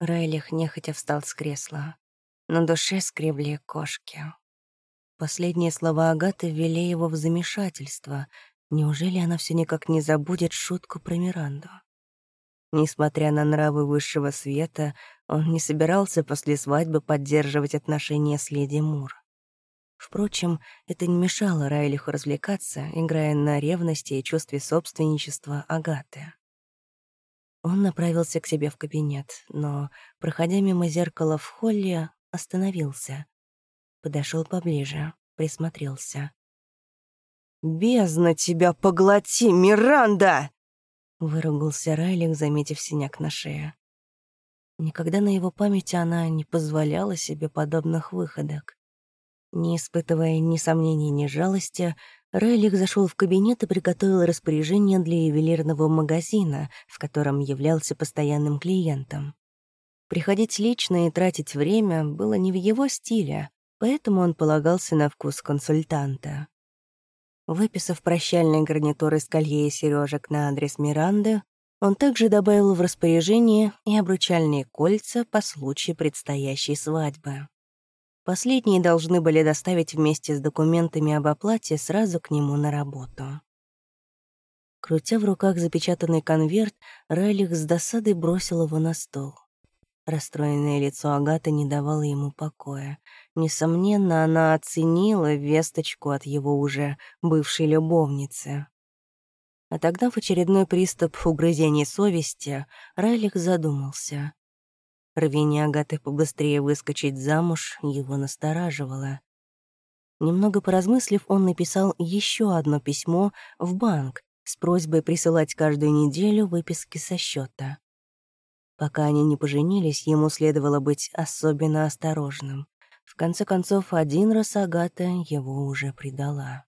Райлих нехотя встал с кресла. На душе скребли кошки. Последние слова Агаты ввели его в замешательство. Неужели она все никак не забудет шутку про Миранду? Несмотря на нравы высшего света, он не собирался после свадьбы поддерживать отношения с леди Мур. Впрочем, это не мешало Райлиху развлекаться, играя на ревности и чувстве собственничества Агаты. Он направился к себе в кабинет, но, проходя мимо зеркала в холле, остановился. Подошел поближе, присмотрелся. «Бездна тебя поглоти, Миранда!» Выругался Райлик, заметив синяк на шее. Никогда на его памяти она не позволяла себе подобных выходок. Не испытывая ни сомнений, ни жалости, Райлик зашел в кабинет и приготовил распоряжение для ювелирного магазина, в котором являлся постоянным клиентом. Приходить лично и тратить время было не в его стиле, поэтому он полагался на вкус консультанта. Выписав прощальный гарнитур из колье и сережек на адрес Миранды, он также добавил в распоряжение и обручальные кольца по случаю предстоящей свадьбы. Последние должны были доставить вместе с документами об оплате сразу к нему на работу. Крутя в руках запечатанный конверт, Райлих с досадой бросил его на стол. Расстроенное лицо Агаты не давало ему покоя. Несомненно, она оценила весточку от его уже бывшей любовницы. Отогнав очередной приступ угрызений совести, Райлих задумался. Рвение Агаты побыстрее выскочить замуж его настораживало. Немного поразмыслив, он написал еще одно письмо в банк с просьбой присылать каждую неделю выписки со счета. Пока они не поженились, ему следовало быть особенно осторожным. В конце концов, один раз Агата его уже предала.